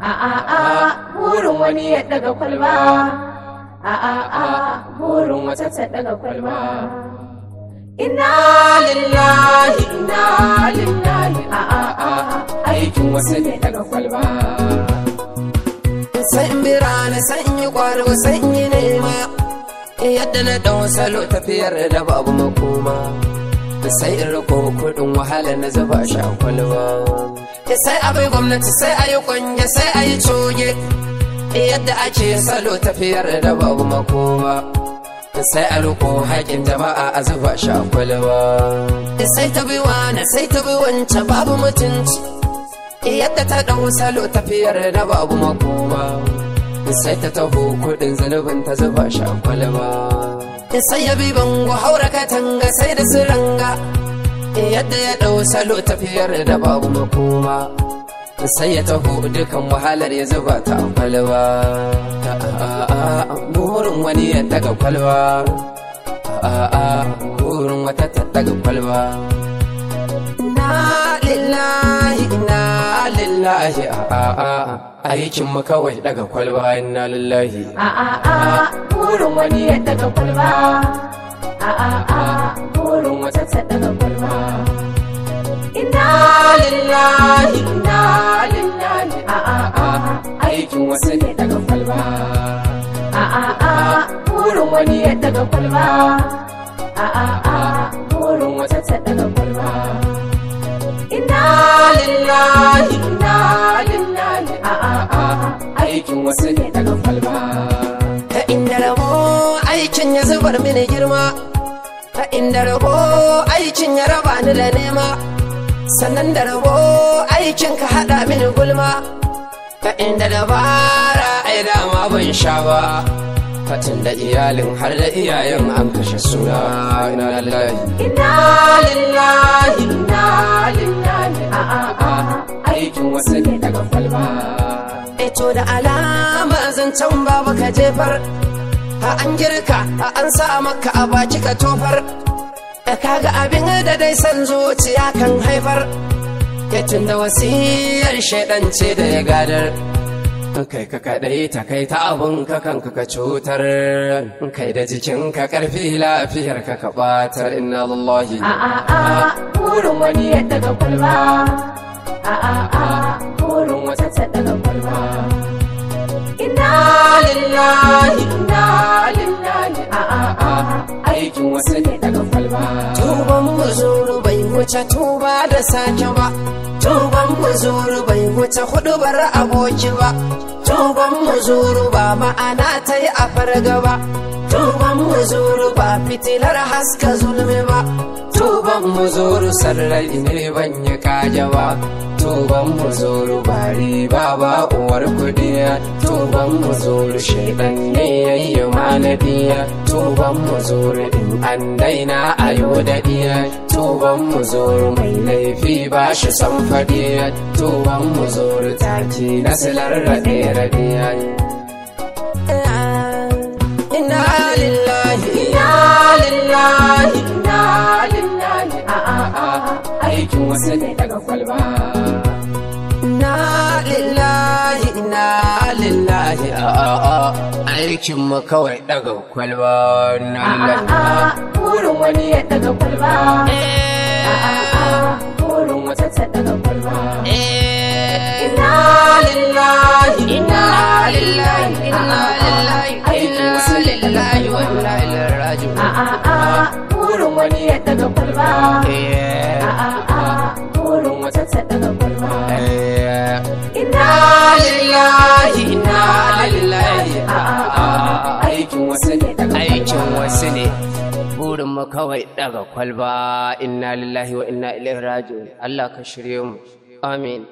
a burin wani ya daga kwalba. Burin wata ta daga kwalba. Lillahi lillahi. Aikin wasu ne daga kwalba. Birane sai in yi kwaro sai in yi nema. Yadda na ɗau salo tafiyar da babu makoma. Sai in riko kuɗin wahala na zuba shi a kwalba. Sai abai gwamnati sai a yi kwanye sai a yi coge. Yadda ake salo tafiyar da babu makoma. Sai a riko haƙin jama'a a zuba shi a kwalba. Sai ta bi wani sai ta bi wancan babu mutunci. Yadda ta ɗau salo tafiyar da babu makoma. Sai ta taho kuɗin zanubin ta zuba shi a kwalba. Sai ya bi bango haura katanga sai da siranga yadda ya ɗau salo tafiyar da babu makoma sai ya taho dukan wahalar ya zuba ta a kwalba. Burin wani ya daga kwalba. Burin wata ta daga kwalba. Na lillahi na lillahi. Aikin mu kawai daga kwalba inna lillahi. Burin wani ya daga kwalba. Lillahi inna lillahi a a a. Aikin wasu ne daga kwalba. A a a. Burin wani ya daga kwalba. A a a. Burin wata ta daga kwalba. Inna lillahi inna lillahi a a a. Aikin wasu ne daga kwalba. Ta inda rabo aikin ya zubar mini girma. Ta inda rabo aikin ya raba ni da nema. Sannan da rabo aikin ka haɗa mini gulma. Ta inda dabara ai dama ban sha ba. Fatin da iyalin har da iyayen an kashe suna. Ina lillahi. Inna lillahi inna lillahi. A a a. Aikin wasu ne daga kwalba. Eto da alama zancen babu ka jefar. A an girka a an sa maka a baki ka tofar. da kaga abin da dai san zuciya kan haifar. Ya da wasiyar shaidan ce da ya gadar. Kai ka kadai ta kai ta abun ka kanka ka cutar. Kai da jikin ka ƙarfi lafiyar ka ka batar inna lillahi a a a burin wani ya daga kwalba. A a a burin wata ta daga kwalba. Inna lillahi. Aikin wasu ne daga kwalba. Tuban muzuru bai wuce tuba da sake ba. Tuban muzuru bai wuce hudubar aboki ba. Tuban muzuru ba ma'ana ta yi a farga ba. Tuban muzuru ba fitilar haska zulmi ba. Tuban muzuru sarrai ne ban yi kaja ba. Tuban muzuru ba riba ba uwar kudiya. Tuban muzuru shaidan ne yayyo manadiya tuban muzuru in an daina ayo da diya tuban muzuru mai laifi ba shi san fadiya. Tuban muzuru taki nasilar raɗe raɗiya. Inna lillahi. Inna lillahi inna lillahi. A a a. Aikin wasu ne daga kwalba. Lillahi a a a aikin mu kawai daga kwalba na a a lillahi a burin wani ya daga kwalba a a a burin wata ta daga kwalba inna lillahi inna lillahi inna lillahi aikin wasu ne daga kwalba a a a burin wani ya wasu ne. Burin mu kawai daga kwalba. Inna lillahi wa inna ilaihi raji'un. Allah ka shirye mu. Amin.